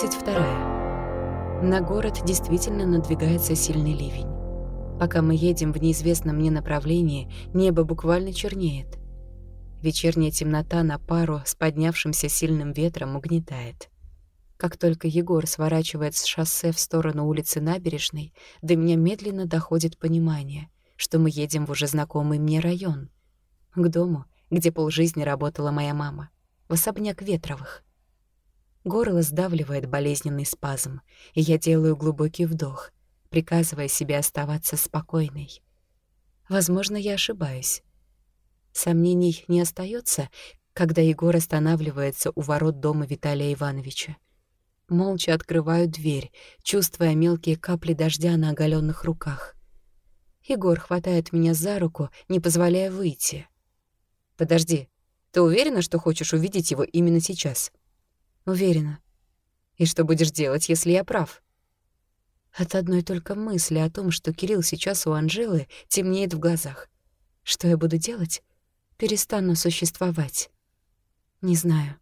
32. На город действительно надвигается сильный ливень. Пока мы едем в неизвестном мне направлении, небо буквально чернеет. Вечерняя темнота на пару с поднявшимся сильным ветром угнетает. Как только Егор сворачивает с шоссе в сторону улицы Набережной, до меня медленно доходит понимание, что мы едем в уже знакомый мне район. К дому, где полжизни работала моя мама. В особняк Ветровых. Горло сдавливает болезненный спазм, и я делаю глубокий вдох, приказывая себе оставаться спокойной. Возможно, я ошибаюсь. Сомнений не остается, когда Егор останавливается у ворот дома Виталия Ивановича. Молча открываю дверь, чувствуя мелкие капли дождя на оголенных руках. Егор хватает меня за руку, не позволяя выйти. «Подожди, ты уверена, что хочешь увидеть его именно сейчас?» Уверена. И что будешь делать, если я прав? От одной только мысли о том, что Кирилл сейчас у Анжелы, темнеет в глазах. Что я буду делать? Перестану существовать. Не знаю.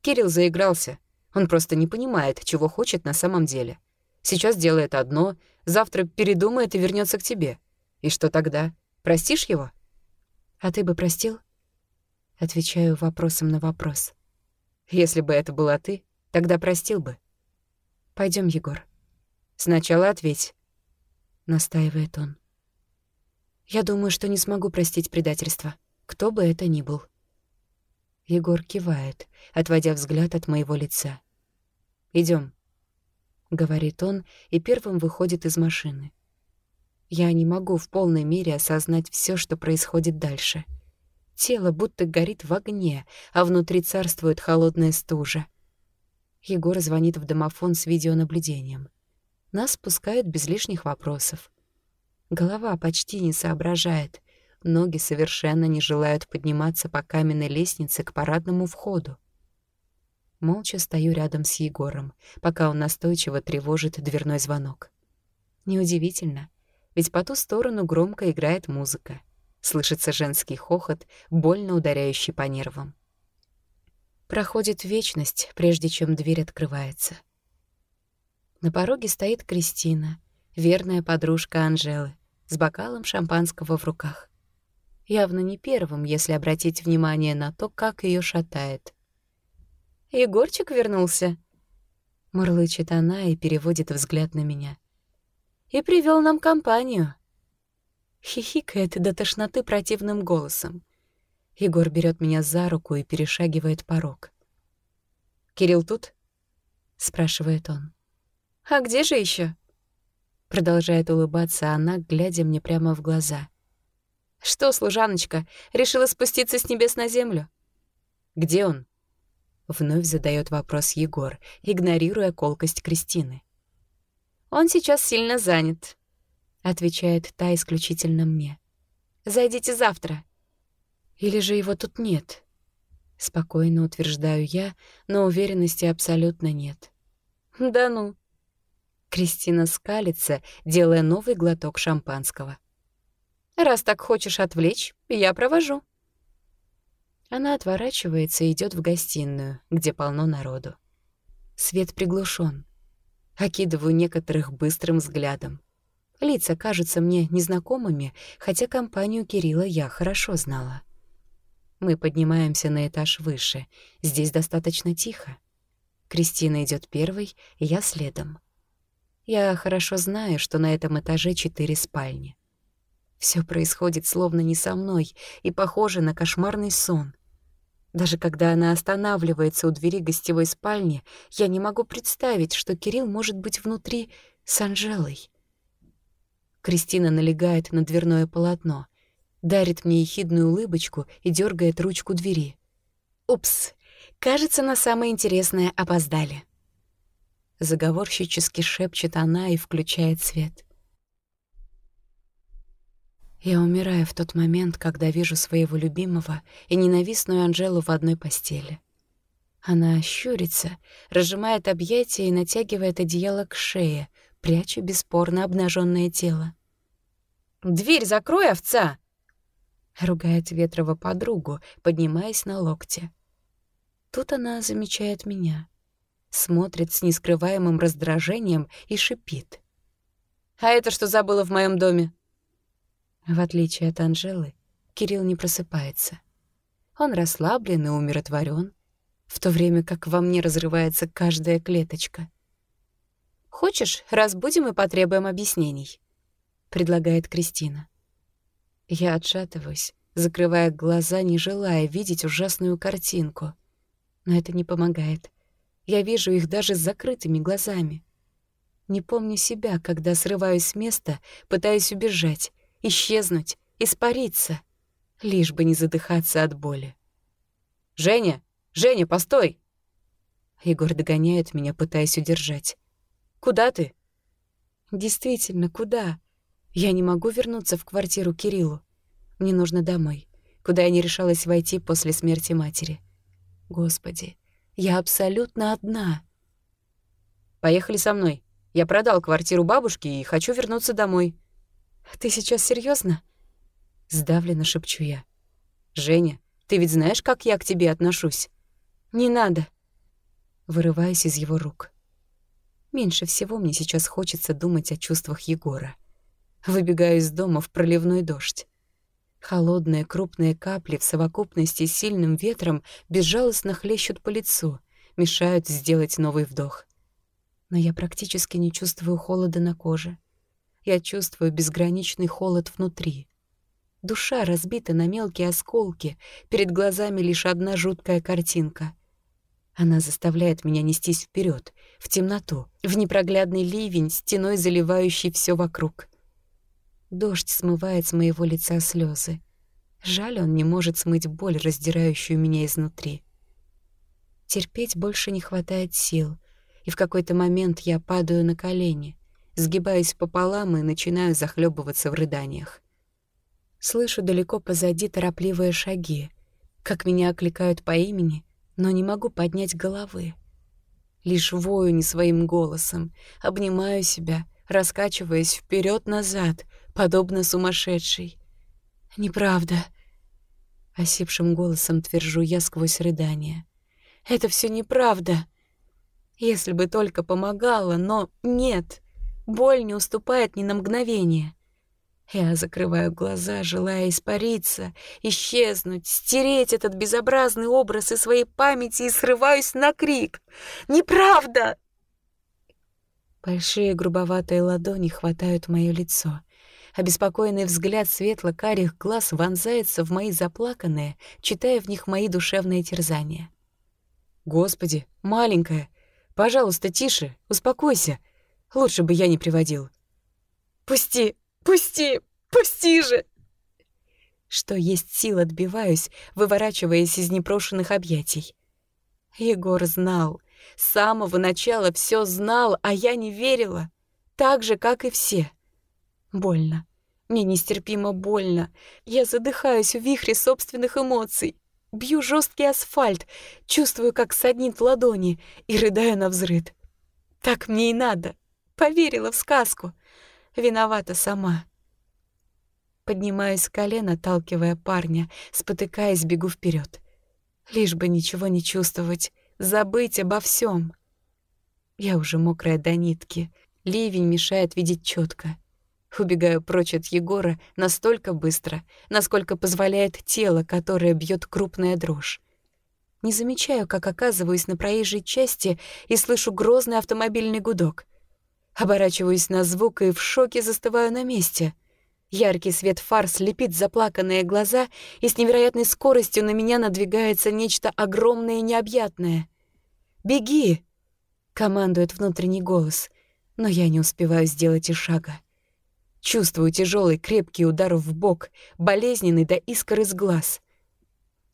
Кирилл заигрался. Он просто не понимает, чего хочет на самом деле. Сейчас делает одно, завтра передумает и вернется к тебе. И что тогда? Простишь его? А ты бы простил? Отвечаю вопросом на вопрос. Если бы это была ты, тогда простил бы. Пойдем, Егор. Сначала ответь. Настаивает он. Я думаю, что не смогу простить предательство, кто бы это ни был. Егор кивает, отводя взгляд от моего лица. Идем, говорит он и первым выходит из машины. Я не могу в полной мере осознать все, что происходит дальше — Тело будто горит в огне, а внутри царствует холодная стужа. Егор звонит в домофон с видеонаблюдением. Нас пускают без лишних вопросов. Голова почти не соображает, ноги совершенно не желают подниматься по каменной лестнице к парадному входу. Молча стою рядом с Егором, пока он настойчиво тревожит дверной звонок. Неудивительно, ведь по ту сторону громко играет музыка. Слышится женский хохот, больно ударяющий по нервам. Проходит вечность, прежде чем дверь открывается. На пороге стоит Кристина, верная подружка Анжелы, с бокалом шампанского в руках. Явно не первым, если обратить внимание на то, как ее шатает. «Егорчик вернулся», — мурлычет она и переводит взгляд на меня. «И привел нам компанию» хихикает до тошноты противным голосом. Егор берет меня за руку и перешагивает порог. «Кирилл тут?» — спрашивает он. «А где же еще? Продолжает улыбаться она, глядя мне прямо в глаза. «Что, служаночка, решила спуститься с небес на землю?» «Где он?» Вновь задает вопрос Егор, игнорируя колкость Кристины. «Он сейчас сильно занят», — отвечает та исключительно мне. «Зайдите завтра». «Или же его тут нет?» Спокойно утверждаю я, но уверенности абсолютно нет. «Да ну». Кристина скалится, делая новый глоток шампанского. «Раз так хочешь отвлечь, я провожу». Она отворачивается и идет в гостиную, где полно народу. Свет приглушен. Окидываю некоторых быстрым взглядом. Лица кажутся мне незнакомыми, хотя компанию Кирилла я хорошо знала. Мы поднимаемся на этаж выше. Здесь достаточно тихо. Кристина идет первой, я следом. Я хорошо знаю, что на этом этаже четыре спальни. Все происходит словно не со мной и похоже на кошмарный сон. Даже когда она останавливается у двери гостевой спальни, я не могу представить, что Кирилл может быть внутри с Анжелой. Кристина налегает на дверное полотно, дарит мне ехидную улыбочку и дергает ручку двери. «Упс, кажется, на самое интересное опоздали». Заговорщически шепчет она и включает свет. Я умираю в тот момент, когда вижу своего любимого и ненавистную Анжелу в одной постели. Она щурится, разжимает объятия и натягивает одеяло к шее, пряча бесспорно обнаженное тело. «Дверь закрой, овца!» — ругает Ветрова подругу, поднимаясь на локте. Тут она замечает меня. смотрит с нескрываемым раздражением и шипит. «А это что забыла в моем доме?» В отличие от Анжелы, Кирилл не просыпается. Он расслаблен и умиротворен, в то время как во мне разрывается каждая клеточка. «Хочешь, разбудим и потребуем объяснений?» — предлагает Кристина. Я отшатываюсь, закрывая глаза, не желая видеть ужасную картинку. Но это не помогает. Я вижу их даже с закрытыми глазами. Не помню себя, когда срываюсь с места, пытаюсь убежать, исчезнуть, испариться, лишь бы не задыхаться от боли. «Женя! Женя, постой!» Егор догоняет меня, пытаясь удержать. «Куда ты?» «Действительно, куда?» Я не могу вернуться в квартиру Кириллу. Мне нужно домой, куда я не решалась войти после смерти матери. Господи, я абсолютно одна. Поехали со мной. Я продал квартиру бабушки и хочу вернуться домой. Ты сейчас серьезно? Сдавленно шепчу я. Женя, ты ведь знаешь, как я к тебе отношусь? Не надо. Вырываюсь из его рук. Меньше всего мне сейчас хочется думать о чувствах Егора. Выбегаю из дома в проливной дождь. Холодные крупные капли в совокупности с сильным ветром безжалостно хлещут по лицу, мешают сделать новый вдох. Но я практически не чувствую холода на коже. Я чувствую безграничный холод внутри. Душа разбита на мелкие осколки, перед глазами лишь одна жуткая картинка. Она заставляет меня нестись вперед, в темноту, в непроглядный ливень, стеной заливающий все вокруг. Дождь смывает с моего лица слезы. Жаль, он не может смыть боль, раздирающую меня изнутри. Терпеть больше не хватает сил, и в какой-то момент я падаю на колени, сгибаюсь пополам и начинаю захлебываться в рыданиях. Слышу далеко позади торопливые шаги, как меня окликают по имени, но не могу поднять головы. Лишь вою не своим голосом, обнимаю себя, раскачиваясь вперед назад подобно сумасшедшей. «Неправда», — осипшим голосом твержу я сквозь рыдание. «Это все неправда. Если бы только помогало, но нет, боль не уступает ни на мгновение». Я закрываю глаза, желая испариться, исчезнуть, стереть этот безобразный образ из своей памяти и срываюсь на крик. «Неправда!» Большие грубоватые ладони хватают моё лицо. Обеспокоенный взгляд светло-карих глаз вонзается в мои заплаканные, читая в них мои душевные терзания. «Господи, маленькая, пожалуйста, тише, успокойся. Лучше бы я не приводил». «Пусти, пусти, пусти же!» Что есть сил отбиваюсь, выворачиваясь из непрошенных объятий. Егор знал, с самого начала все знал, а я не верила, так же, как и все. Больно. Мне нестерпимо больно. Я задыхаюсь в вихре собственных эмоций. Бью жесткий асфальт, чувствую, как саднит ладони, и рыдаю на взрыд. Так мне и надо. Поверила в сказку. Виновата сама. Поднимаюсь с колена, толкивая парня, спотыкаясь, бегу вперед. Лишь бы ничего не чувствовать, забыть обо всем. Я уже мокрая до нитки. Ливень мешает видеть четко. Убегаю прочь от Егора настолько быстро, насколько позволяет тело, которое бьет крупная дрожь. Не замечаю, как оказываюсь на проезжей части и слышу грозный автомобильный гудок. Оборачиваюсь на звук и в шоке застываю на месте. Яркий свет фар слепит заплаканные глаза, и с невероятной скоростью на меня надвигается нечто огромное и необъятное. «Беги!» — командует внутренний голос, но я не успеваю сделать и шага. Чувствую тяжелый крепкий удар в бок, болезненный до искр из глаз.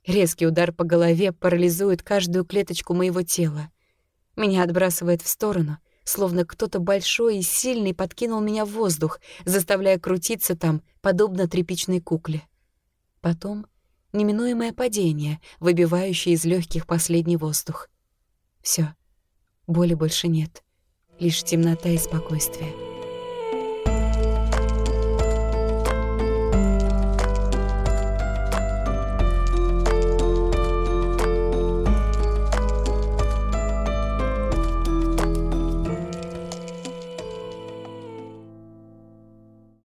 Резкий удар по голове парализует каждую клеточку моего тела. Меня отбрасывает в сторону, словно кто-то большой и сильный подкинул меня в воздух, заставляя крутиться там, подобно тряпичной кукле. Потом неминуемое падение, выбивающее из легких последний воздух. Все, боли больше нет, лишь темнота и спокойствие.